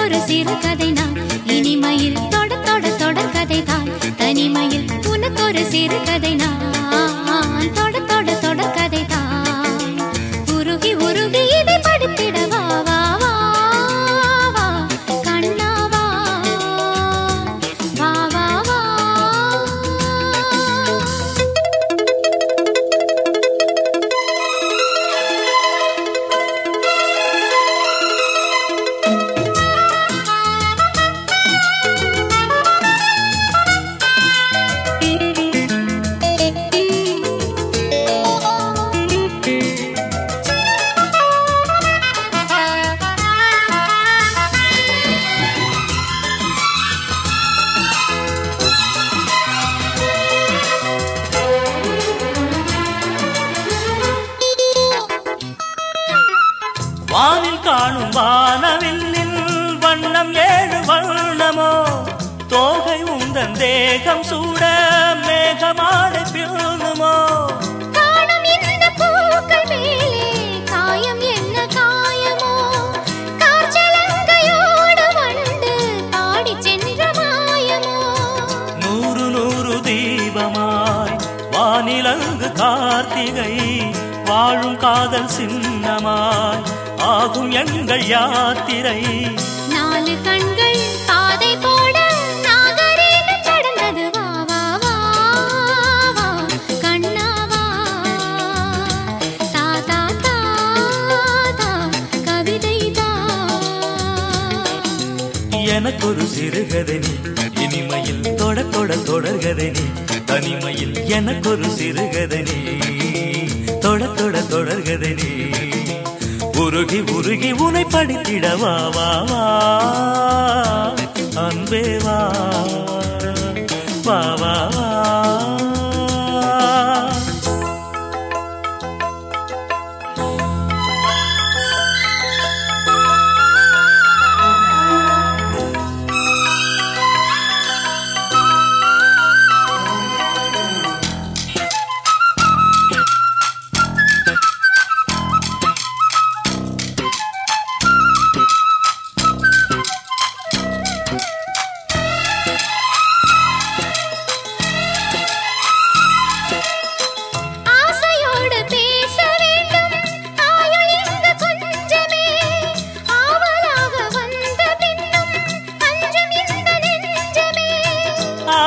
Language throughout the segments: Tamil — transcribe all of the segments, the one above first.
ஒரு சிறு கதை நான் இனிமையில் தொட தொட தொடர் கதை தான் தனிமையில் உனக்கு ஒரு சிறு கதை நான் வானில் காணும் வானவில்லின் வண்ணம் ஏழு வண்ணமோ. தோகை உந்தன் தேகம் சூட மேகமாடை தீபமாய் வானிலங்கு கார்த்திகை வாழும் காதல் சின்னமாய் ஆகும் எங்கள் யாத்திரை. நாலு கண்கள் பாதை போட நாகரீகம் கடந்தது. எனக்கொரு சிறுகதை நீ இனிமையில் தொட தொட தொடர்கதை நீ தனிமையில் எனக்கொரு சிறுகதை நீ தொட தொட தொடர்கதை நீ உருகி உருகி உனை படித்திடவா அன்பே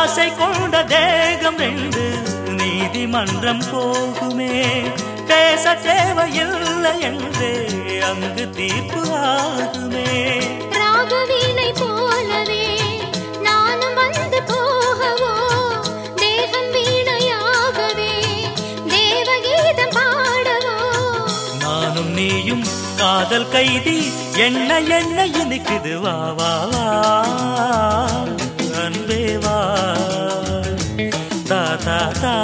ஆசை கொண்ட தேகம் ரெண்டு. நீதிமன்றம் போகுமே. பேச தேவையில்லை என்றே அங்கு தீர்ப்பு ஆகுமே. ராகவீணை போலவே நானும் வந்து போகவோ? தேகம் வீணையாகவே தேவகீதம் பாடவோ? நானும் நீயும் காதல் கைதி என்ன என்ன இனிக்குது வா வா வா. அன்பே வா தா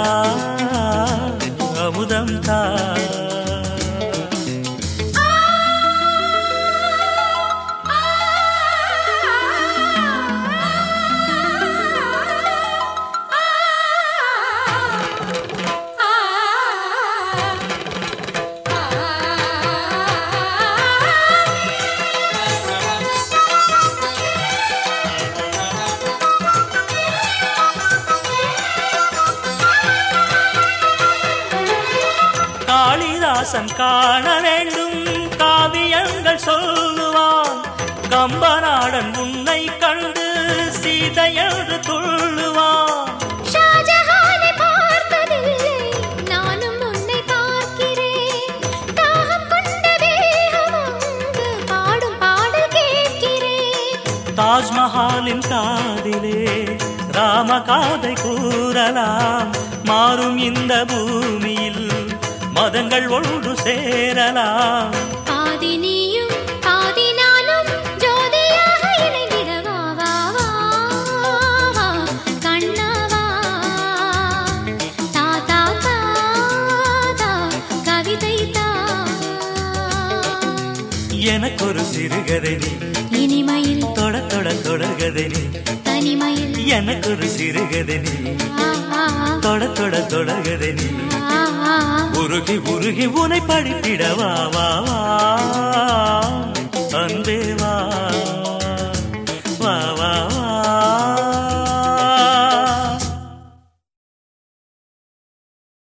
அமுதம் தா காளிதாசன் காண வேண்டும். காவியங்கள் சொல்லுவான். கம்பநாடன் உன்னை கண்டு சீதையன்று துள்ளுவான். தாஜ்மஹாலின் காதிலே ராம காதை கூறலாம். மாறும் இந்த பூமியில் மதங்கள் ஒன்று சேரலாம். எனக்கொரு சிறுகதை இனிமையில் தொட தொட தொடர்கதை தனிமையில் எனக்கொரு சிறுகதை நீ. தொட தொட தொடர்கதை நீ. உருகி உருகி உனை படித்திட வா வா.